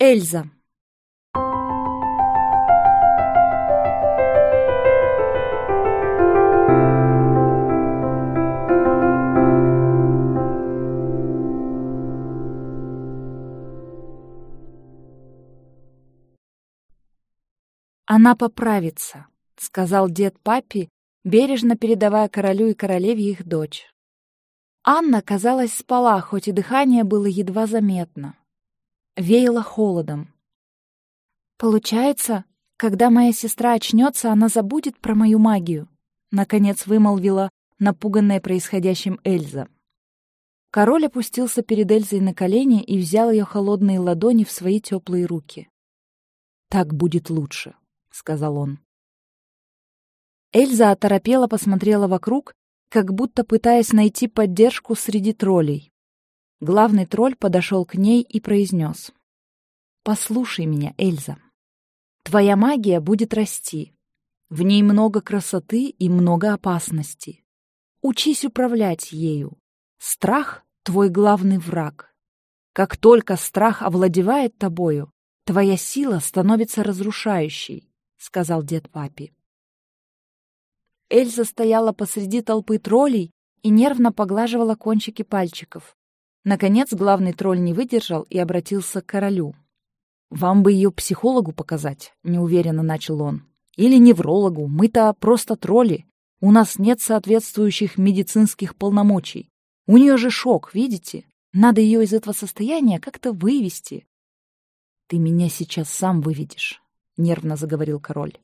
Эльза. Она поправится, сказал дед папе, бережно передавая королю и королеве их дочь. Анна, казалось, спала, хоть и дыхание было едва заметно. Веяло холодом. «Получается, когда моя сестра очнется, она забудет про мою магию», — наконец вымолвила напуганная происходящим Эльза. Король опустился перед Эльзой на колени и взял ее холодные ладони в свои теплые руки. «Так будет лучше», — сказал он. Эльза оторопела посмотрела вокруг, как будто пытаясь найти поддержку среди троллей. Главный тролль подошел к ней и произнес. «Послушай меня, Эльза. Твоя магия будет расти. В ней много красоты и много опасности. Учись управлять ею. Страх — твой главный враг. Как только страх овладевает тобою, твоя сила становится разрушающей», — сказал дед папе. Эльза стояла посреди толпы троллей и нервно поглаживала кончики пальчиков. Наконец главный тролль не выдержал и обратился к королю. «Вам бы ее психологу показать», — неуверенно начал он. «Или неврологу. Мы-то просто тролли. У нас нет соответствующих медицинских полномочий. У нее же шок, видите? Надо ее из этого состояния как-то вывести». «Ты меня сейчас сам выведешь», — нервно заговорил король.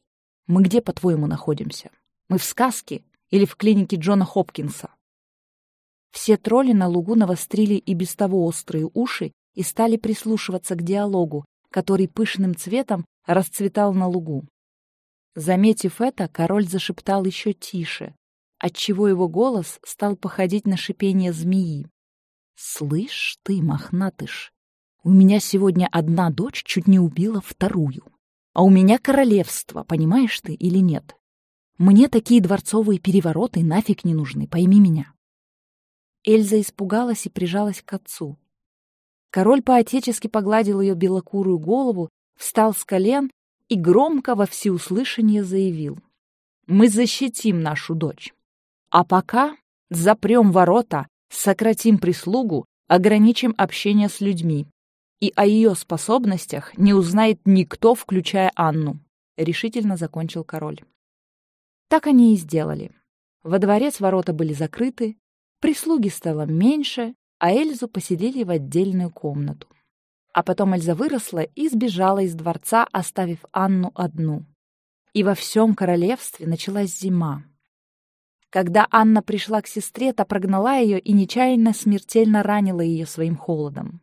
«Мы где, по-твоему, находимся?» Мы в сказке или в клинике Джона Хопкинса?» Все тролли на лугу навострили и без того острые уши и стали прислушиваться к диалогу, который пышным цветом расцветал на лугу. Заметив это, король зашептал еще тише, отчего его голос стал походить на шипение змеи. «Слышь ты, мохнатыш, у меня сегодня одна дочь чуть не убила вторую. А у меня королевство, понимаешь ты или нет? Мне такие дворцовые перевороты нафиг не нужны, пойми меня. Эльза испугалась и прижалась к отцу. Король поотечески погладил ее белокурую голову, встал с колен и громко во всеуслышание заявил. «Мы защитим нашу дочь. А пока запрем ворота, сократим прислугу, ограничим общение с людьми. И о ее способностях не узнает никто, включая Анну», — решительно закончил король. Так они и сделали. Во дворец ворота были закрыты, прислуги стало меньше, а Эльзу поселили в отдельную комнату. А потом Эльза выросла и сбежала из дворца, оставив Анну одну. И во всем королевстве началась зима. Когда Анна пришла к сестре, та прогнала ее и нечаянно смертельно ранила ее своим холодом.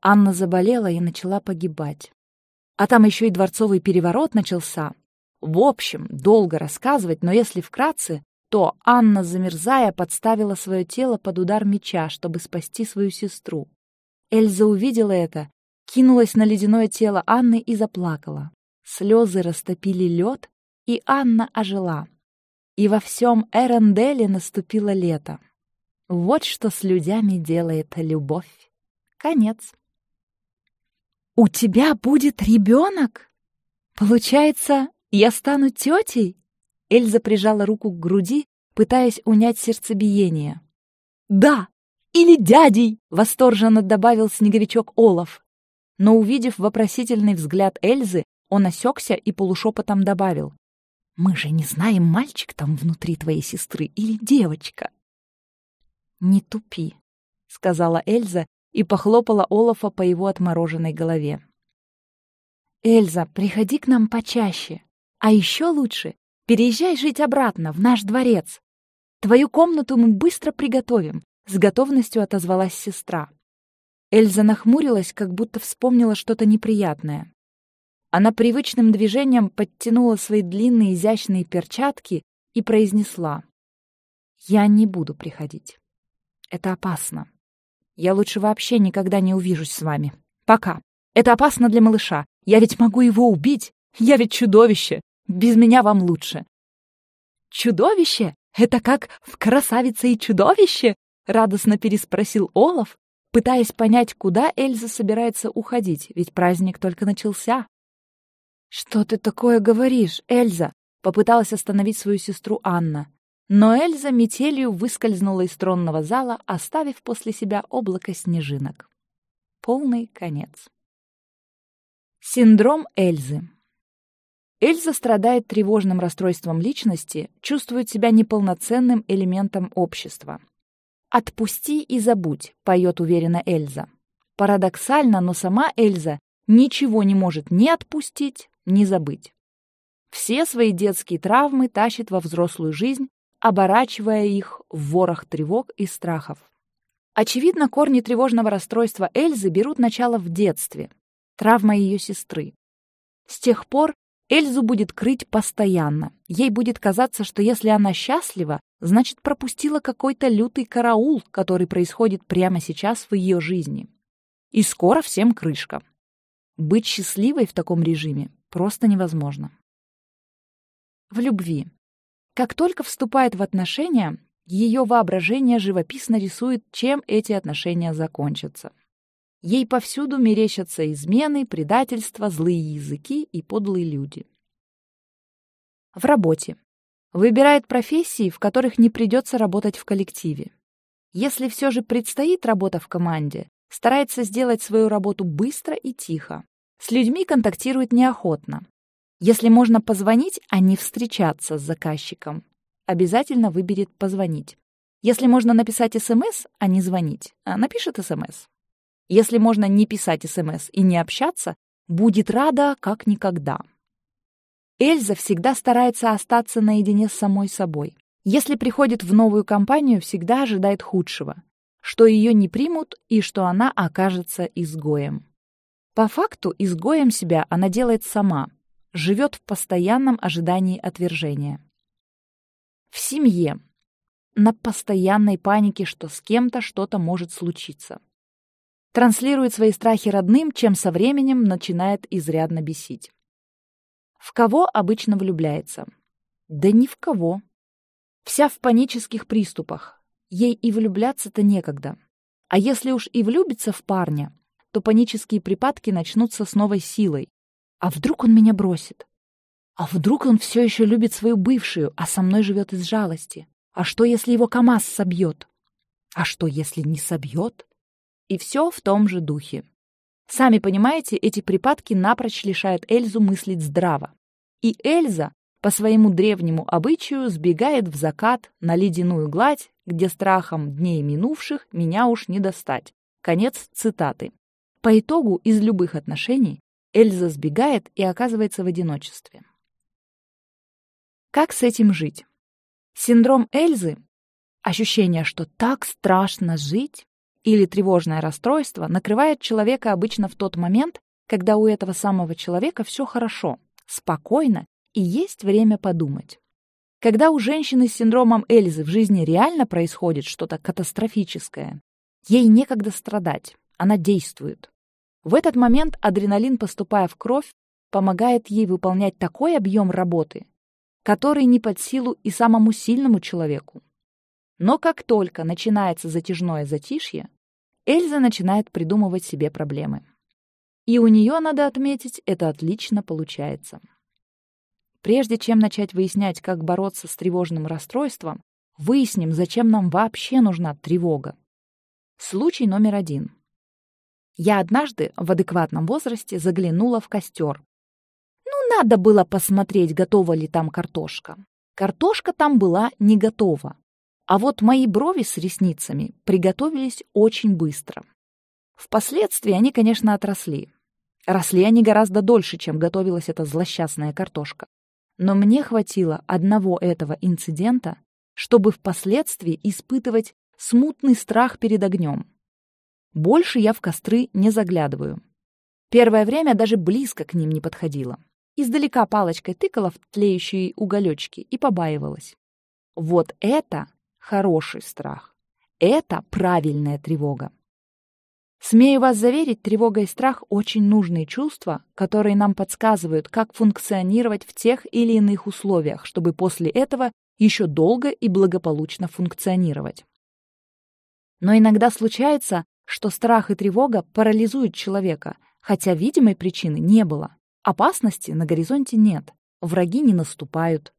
Анна заболела и начала погибать. А там еще и дворцовый переворот начался, в общем, долго рассказывать, но если вкратце, то Анна, замерзая, подставила свое тело под удар меча, чтобы спасти свою сестру. Эльза увидела это, кинулась на ледяное тело Анны и заплакала. Слезы растопили лед, и Анна ожила. И во всем Эренделе наступило лето. Вот что с людьми делает любовь. Конец. «У тебя будет ребенок? Получается, «Я стану тетей?» Эльза прижала руку к груди, пытаясь унять сердцебиение. «Да! Или дядей!» — восторженно добавил снеговичок Олаф. Но, увидев вопросительный взгляд Эльзы, он осекся и полушепотом добавил. «Мы же не знаем, мальчик там внутри твоей сестры или девочка». «Не тупи», — сказала Эльза и похлопала Олафа по его отмороженной голове. «Эльза, приходи к нам почаще. А еще лучше переезжай жить обратно, в наш дворец. Твою комнату мы быстро приготовим, — с готовностью отозвалась сестра. Эльза нахмурилась, как будто вспомнила что-то неприятное. Она привычным движением подтянула свои длинные изящные перчатки и произнесла. «Я не буду приходить. Это опасно. Я лучше вообще никогда не увижусь с вами. Пока. Это опасно для малыша. Я ведь могу его убить. Я ведь чудовище. Без меня вам лучше». «Чудовище? Это как в «Красавице и чудовище»?» — радостно переспросил Олаф, пытаясь понять, куда Эльза собирается уходить, ведь праздник только начался. «Что ты такое говоришь, Эльза?» — попыталась остановить свою сестру Анна. Но Эльза метелью выскользнула из тронного зала, оставив после себя облако снежинок. Полный конец. Синдром Эльзы. Эльза страдает тревожным расстройством личности, чувствует себя неполноценным элементом общества. «Отпусти и забудь», — поет уверенно Эльза. Парадоксально, но сама Эльза ничего не может ни отпустить, ни забыть. Все свои детские травмы тащит во взрослую жизнь, оборачивая их в ворох тревог и страхов. Очевидно, корни тревожного расстройства Эльзы берут начало в детстве. Травма ее сестры. С тех пор Эльзу будет крыть постоянно. Ей будет казаться, что если она счастлива, значит пропустила какой-то лютый караул, который происходит прямо сейчас в ее жизни. И скоро всем крышка. Быть счастливой в таком режиме просто невозможно. В любви. Как только вступает в отношения, ее воображение живописно рисует, чем эти отношения закончатся. Ей повсюду мерещатся измены, предательства, злые языки и подлые люди. В работе. Выбирает профессии, в которых не придется работать в коллективе. Если все же предстоит работа в команде, старается сделать свою работу быстро и тихо. С людьми контактирует неохотно. Если можно позвонить, а не встречаться с заказчиком, обязательно выберет «позвонить». Если можно написать СМС, а не звонить, а напишет СМС. Если можно не писать СМС и не общаться, будет рада как никогда. Эльза всегда старается остаться наедине с самой собой. Если приходит в новую компанию, всегда ожидает худшего, что ее не примут и что она окажется изгоем. По факту изгоем себя она делает сама, живет в постоянном ожидании отвержения. В семье. На постоянной панике, что с кем-то что-то может случиться транслирует свои страхи родным, чем со временем начинает изрядно бесить. В кого обычно влюбляется? Да ни в кого. Вся в панических приступах. Ей и влюбляться-то некогда. А если уж и влюбится в парня, то панические припадки начнутся с новой силой. А вдруг он меня бросит? А вдруг он все еще любит свою бывшую, а со мной живет из жалости? А что, если его КамАЗ собьет? А что, если не собьет? И все в том же духе. Сами понимаете, эти припадки напрочь лишают Эльзу мыслить здраво. И Эльза, по своему древнему обычаю, сбегает в закат на ледяную гладь, где страхом дней минувших меня уж не достать. Конец цитаты. По итогу из любых отношений Эльза сбегает и оказывается в одиночестве. Как с этим жить? Синдром Эльзы — ощущение, что так страшно жить, или тревожное расстройство накрывает человека обычно в тот момент, когда у этого самого человека все хорошо, спокойно и есть время подумать. Когда у женщины с синдромом Эльзы в жизни реально происходит что-то катастрофическое, ей некогда страдать, она действует. В этот момент адреналин, поступая в кровь, помогает ей выполнять такой объем работы, который не под силу и самому сильному человеку. Но как только начинается затяжное затишье, Эльза начинает придумывать себе проблемы. И у нее, надо отметить, это отлично получается. Прежде чем начать выяснять, как бороться с тревожным расстройством, выясним, зачем нам вообще нужна тревога. Случай номер один. Я однажды в адекватном возрасте заглянула в костер. Ну, надо было посмотреть, готова ли там картошка. Картошка там была не готова. А вот мои брови с ресницами приготовились очень быстро. Впоследствии они, конечно, отросли. Росли они гораздо дольше, чем готовилась эта злосчастная картошка. Но мне хватило одного этого инцидента, чтобы впоследствии испытывать смутный страх перед огнем. Больше я в костры не заглядываю. Первое время даже близко к ним не подходила. Издалека палочкой тыкала в тлеющие уголечки и побаивалась. Вот это хороший страх. Это правильная тревога. Смею вас заверить, тревога и страх – очень нужные чувства, которые нам подсказывают, как функционировать в тех или иных условиях, чтобы после этого еще долго и благополучно функционировать. Но иногда случается, что страх и тревога парализуют человека, хотя видимой причины не было. Опасности на горизонте нет, враги не наступают.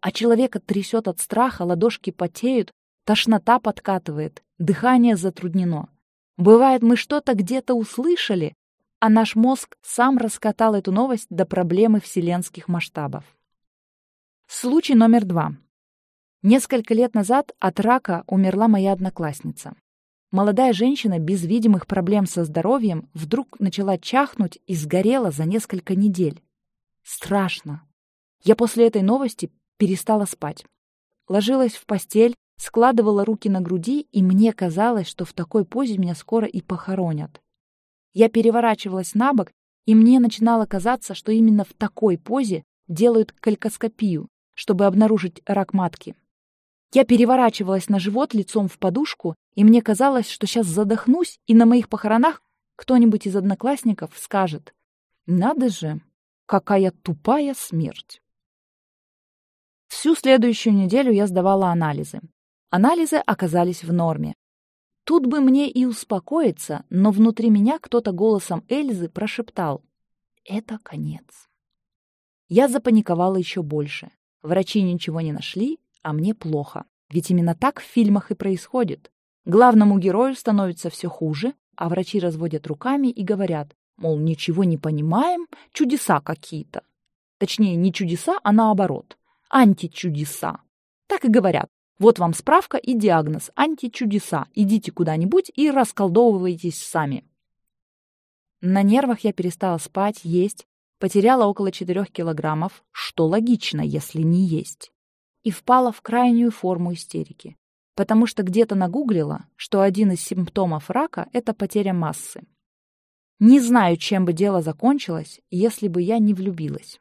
А человека трясет от страха, ладошки потеют, тошнота подкатывает, дыхание затруднено. Бывает, мы что-то где-то услышали, а наш мозг сам раскатал эту новость до проблемы вселенских масштабов. Случай номер два. Несколько лет назад от рака умерла моя одноклассница. Молодая женщина без видимых проблем со здоровьем вдруг начала чахнуть и сгорела за несколько недель. Страшно. Я после этой новости перестала спать. Ложилась в постель, складывала руки на груди, и мне казалось, что в такой позе меня скоро и похоронят. Я переворачивалась на бок, и мне начинало казаться, что именно в такой позе делают калькоскопию, чтобы обнаружить рак матки. Я переворачивалась на живот лицом в подушку, и мне казалось, что сейчас задохнусь, и на моих похоронах кто-нибудь из одноклассников скажет «Надо же, какая тупая смерть!» Всю следующую неделю я сдавала анализы. Анализы оказались в норме. Тут бы мне и успокоиться, но внутри меня кто-то голосом Эльзы прошептал «Это конец». Я запаниковала еще больше. Врачи ничего не нашли, а мне плохо. Ведь именно так в фильмах и происходит. Главному герою становится все хуже, а врачи разводят руками и говорят, мол, ничего не понимаем, чудеса какие-то. Точнее, не чудеса, а наоборот, античудеса. Так и говорят, вот вам справка и диагноз. Античудеса. Идите куда-нибудь и расколдовывайтесь сами. На нервах я перестала спать, есть, потеряла около 4 килограммов, что логично, если не есть, и впала в крайнюю форму истерики, потому что где-то нагуглила, что один из симптомов рака – это потеря массы. Не знаю, чем бы дело закончилось, если бы я не влюбилась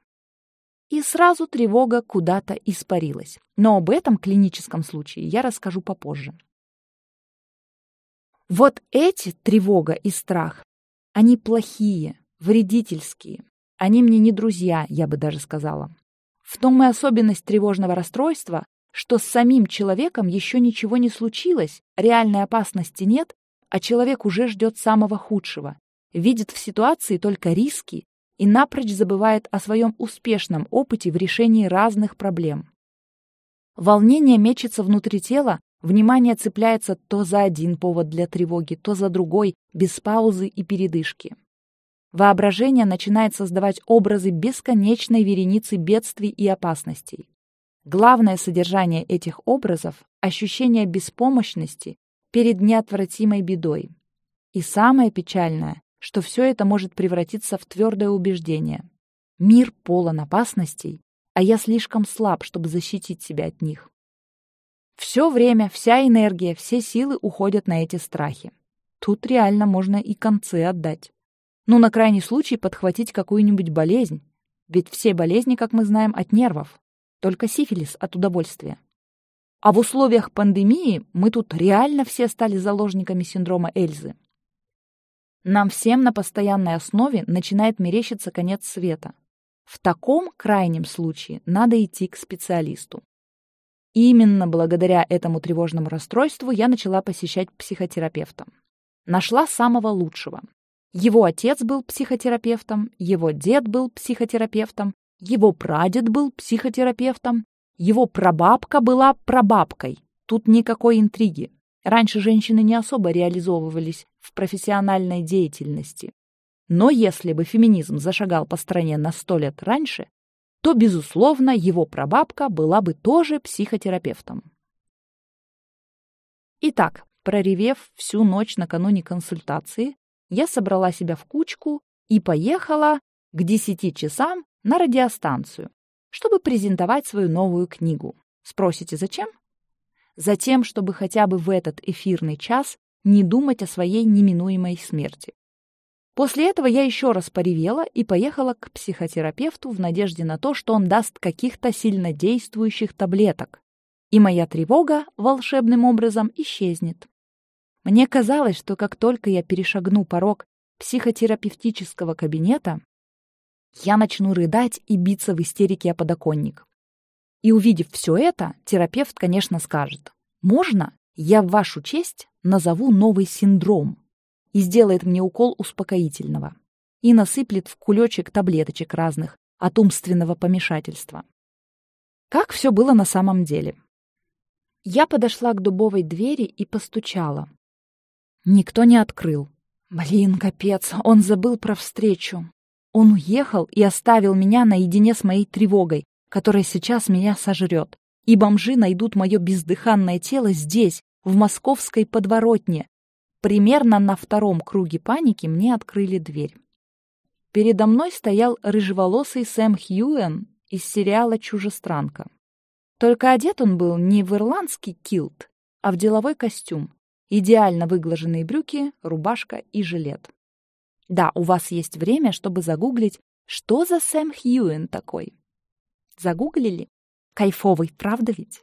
и сразу тревога куда-то испарилась. Но об этом клиническом случае я расскажу попозже. Вот эти тревога и страх, они плохие, вредительские. Они мне не друзья, я бы даже сказала. В том и особенность тревожного расстройства, что с самим человеком еще ничего не случилось, реальной опасности нет, а человек уже ждет самого худшего, видит в ситуации только риски и напрочь забывает о своем успешном опыте в решении разных проблем. Волнение мечется внутри тела, внимание цепляется то за один повод для тревоги, то за другой, без паузы и передышки. Воображение начинает создавать образы бесконечной вереницы бедствий и опасностей. Главное содержание этих образов – ощущение беспомощности перед неотвратимой бедой. И самое печальное что все это может превратиться в твердое убеждение. Мир полон опасностей, а я слишком слаб, чтобы защитить себя от них. Все время, вся энергия, все силы уходят на эти страхи. Тут реально можно и концы отдать. Ну, на крайний случай подхватить какую-нибудь болезнь. Ведь все болезни, как мы знаем, от нервов. Только сифилис от удовольствия. А в условиях пандемии мы тут реально все стали заложниками синдрома Эльзы. Нам всем на постоянной основе начинает мерещиться конец света. В таком крайнем случае надо идти к специалисту. Именно благодаря этому тревожному расстройству я начала посещать психотерапевта. Нашла самого лучшего. Его отец был психотерапевтом, его дед был психотерапевтом, его прадед был психотерапевтом, его прабабка была прабабкой. Тут никакой интриги. Раньше женщины не особо реализовывались в профессиональной деятельности. Но если бы феминизм зашагал по стране на сто лет раньше, то, безусловно, его прабабка была бы тоже психотерапевтом. Итак, проревев всю ночь накануне консультации, я собрала себя в кучку и поехала к десяти часам на радиостанцию, чтобы презентовать свою новую книгу. Спросите, зачем? Затем, чтобы хотя бы в этот эфирный час не думать о своей неминуемой смерти. После этого я еще раз поревела и поехала к психотерапевту в надежде на то, что он даст каких-то сильнодействующих таблеток, и моя тревога волшебным образом исчезнет. Мне казалось, что как только я перешагну порог психотерапевтического кабинета, я начну рыдать и биться в истерике о подоконник. И увидев все это, терапевт, конечно, скажет, «Можно я в вашу честь назову новый синдром. и сделает мне укол успокоительного. И насыплет в кулечек таблеточек разных от умственного помешательства. Как все было на самом деле? Я подошла к дубовой двери и постучала. Никто не открыл. Блин, капец, он забыл про встречу. Он уехал и оставил меня наедине с моей тревогой, которая сейчас меня сожрет. И бомжи найдут мое бездыханное тело здесь, в московской подворотне. Примерно на втором круге паники мне открыли дверь. Передо мной стоял рыжеволосый Сэм Хьюэн из сериала «Чужестранка». Только одет он был не в ирландский килт, а в деловой костюм. Идеально выглаженные брюки, рубашка и жилет. Да, у вас есть время, чтобы загуглить, что за Сэм Хьюэн такой. Загуглили? Кайфовый, правда ведь?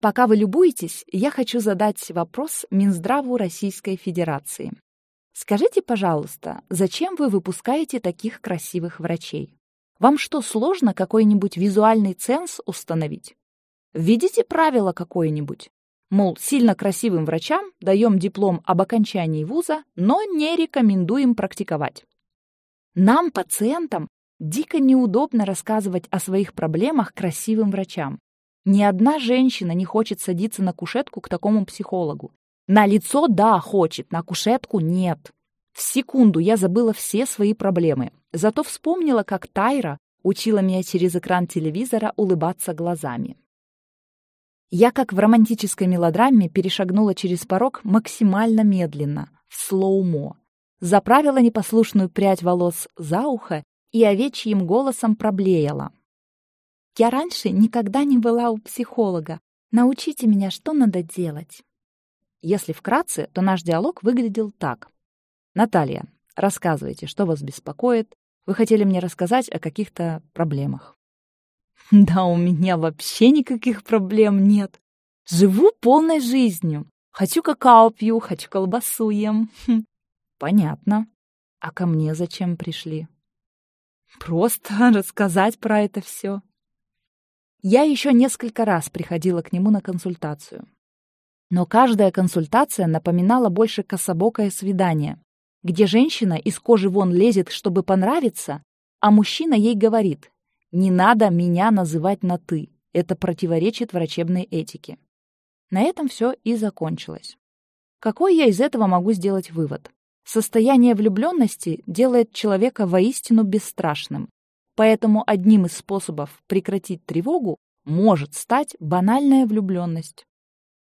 Пока вы любуетесь, я хочу задать вопрос Минздраву Российской Федерации. Скажите, пожалуйста, зачем вы выпускаете таких красивых врачей? Вам что, сложно какой-нибудь визуальный ценз установить? Введите правило какое-нибудь. Мол, сильно красивым врачам даем диплом об окончании вуза, но не рекомендуем практиковать. Нам, пациентам, дико неудобно рассказывать о своих проблемах красивым врачам. Ни одна женщина не хочет садиться на кушетку к такому психологу. На лицо – да, хочет, на кушетку – нет. В секунду я забыла все свои проблемы. Зато вспомнила, как Тайра учила меня через экран телевизора улыбаться глазами. Я, как в романтической мелодраме, перешагнула через порог максимально медленно, в слоумо. Заправила непослушную прядь волос за ухо и овечьим голосом проблеяла. Я раньше никогда не была у психолога. Научите меня, что надо делать. Если вкратце, то наш диалог выглядел так. Наталья, рассказывайте, что вас беспокоит. Вы хотели мне рассказать о каких-то проблемах. Да у меня вообще никаких проблем нет. Живу полной жизнью. Хочу какао пью, хочу колбасу ем. Понятно. А ко мне зачем пришли? Просто рассказать про это все. Я еще несколько раз приходила к нему на консультацию. Но каждая консультация напоминала больше кособокое свидание, где женщина из кожи вон лезет, чтобы понравиться, а мужчина ей говорит «Не надо меня называть на «ты», это противоречит врачебной этике». На этом все и закончилось. Какой я из этого могу сделать вывод? Состояние влюбленности делает человека воистину бесстрашным, Поэтому одним из способов прекратить тревогу может стать банальная влюбленность.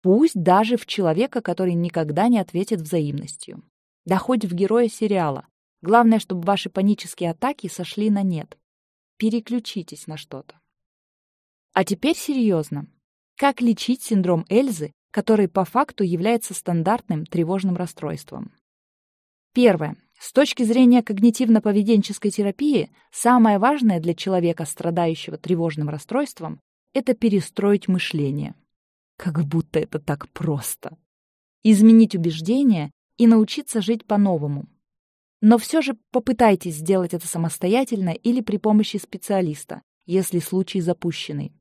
Пусть даже в человека, который никогда не ответит взаимностью. Да хоть в героя сериала. Главное, чтобы ваши панические атаки сошли на нет. Переключитесь на что-то. А теперь серьезно. Как лечить синдром Эльзы, который по факту является стандартным тревожным расстройством? Первое. С точки зрения когнитивно-поведенческой терапии, самое важное для человека, страдающего тревожным расстройством, это перестроить мышление. Как будто это так просто. Изменить убеждения и научиться жить по-новому. Но все же попытайтесь сделать это самостоятельно или при помощи специалиста, если случай запущенный.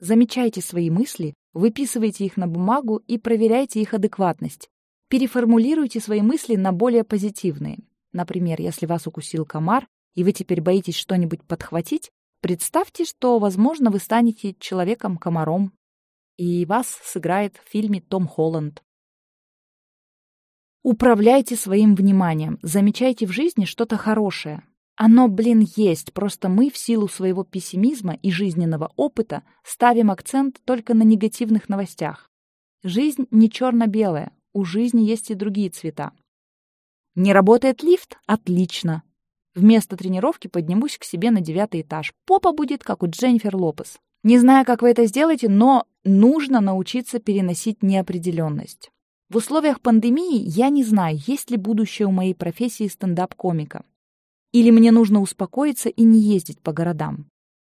Замечайте свои мысли, выписывайте их на бумагу и проверяйте их адекватность, Переформулируйте свои мысли на более позитивные. Например, если вас укусил комар, и вы теперь боитесь что-нибудь подхватить, представьте, что, возможно, вы станете человеком-комаром, и вас сыграет в фильме Том Холланд. Управляйте своим вниманием, замечайте в жизни что-то хорошее. Оно, блин, есть, просто мы в силу своего пессимизма и жизненного опыта ставим акцент только на негативных новостях. Жизнь не черно-белая, у жизни есть и другие цвета. Не работает лифт? Отлично. Вместо тренировки поднимусь к себе на девятый этаж. Попа будет, как у Дженнифер Лопес. Не знаю, как вы это сделаете, но нужно научиться переносить неопределенность. В условиях пандемии я не знаю, есть ли будущее у моей профессии стендап-комика. Или мне нужно успокоиться и не ездить по городам.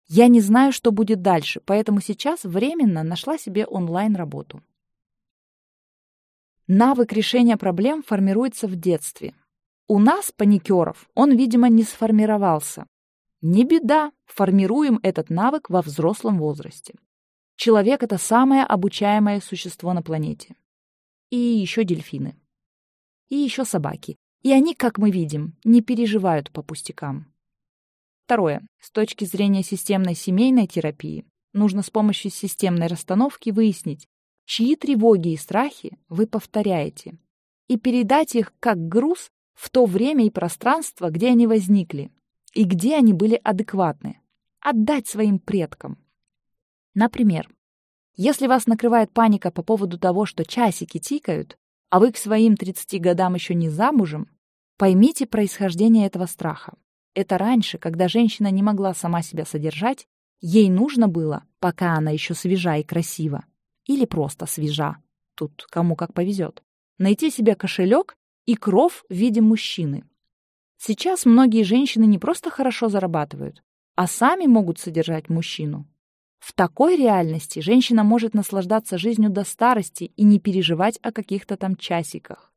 Я не знаю, что будет дальше, поэтому сейчас временно нашла себе онлайн-работу. Навык решения проблем формируется в детстве. У нас, паникеров, он, видимо, не сформировался. Не беда, формируем этот навык во взрослом возрасте. Человек — это самое обучаемое существо на планете. И еще дельфины. И еще собаки. И они, как мы видим, не переживают по пустякам. Второе. С точки зрения системной семейной терапии нужно с помощью системной расстановки выяснить, чьи тревоги и страхи вы повторяете, и передать их как груз в то время и пространство, где они возникли, и где они были адекватны. Отдать своим предкам. Например, если вас накрывает паника по поводу того, что часики тикают, а вы к своим 30 годам еще не замужем, поймите происхождение этого страха. Это раньше, когда женщина не могла сама себя содержать, ей нужно было, пока она еще свежа и красива, или просто свежа, тут кому как повезет, найти себе кошелек и кров в виде мужчины. Сейчас многие женщины не просто хорошо зарабатывают, а сами могут содержать мужчину. В такой реальности женщина может наслаждаться жизнью до старости и не переживать о каких-то там часиках.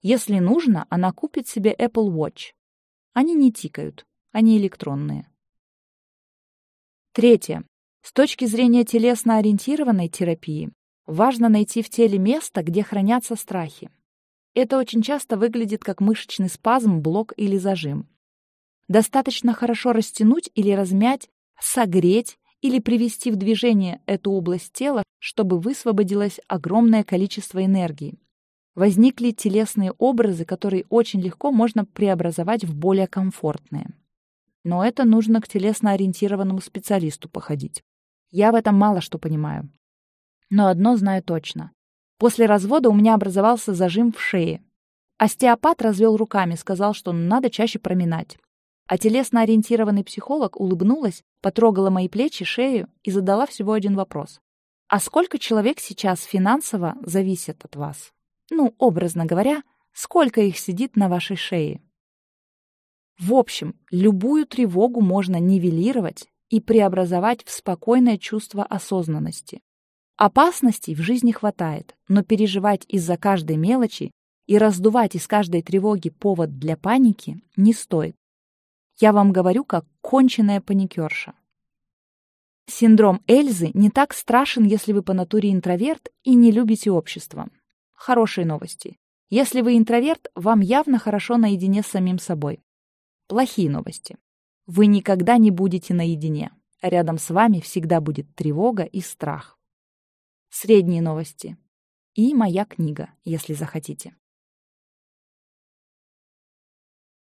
Если нужно, она купит себе Apple Watch. Они не тикают, они электронные. Третье. С точки зрения телесно-ориентированной терапии важно найти в теле место, где хранятся страхи. Это очень часто выглядит как мышечный спазм, блок или зажим. Достаточно хорошо растянуть или размять, согреть или привести в движение эту область тела, чтобы высвободилось огромное количество энергии. Возникли телесные образы, которые очень легко можно преобразовать в более комфортные. Но это нужно к телесно-ориентированному специалисту походить. Я в этом мало что понимаю. Но одно знаю точно. После развода у меня образовался зажим в шее. Остеопат развел руками, сказал, что надо чаще проминать. А телесно-ориентированный психолог улыбнулась, потрогала мои плечи, шею и задала всего один вопрос. «А сколько человек сейчас финансово зависит от вас? Ну, образно говоря, сколько их сидит на вашей шее?» В общем, любую тревогу можно нивелировать и преобразовать в спокойное чувство осознанности. Опасностей в жизни хватает, но переживать из-за каждой мелочи и раздувать из каждой тревоги повод для паники не стоит. Я вам говорю, как конченая паникерша. Синдром Эльзы не так страшен, если вы по натуре интроверт и не любите общество. Хорошие новости. Если вы интроверт, вам явно хорошо наедине с самим собой. Плохие новости. Вы никогда не будете наедине. Рядом с вами всегда будет тревога и страх. Средние новости. И моя книга, если захотите.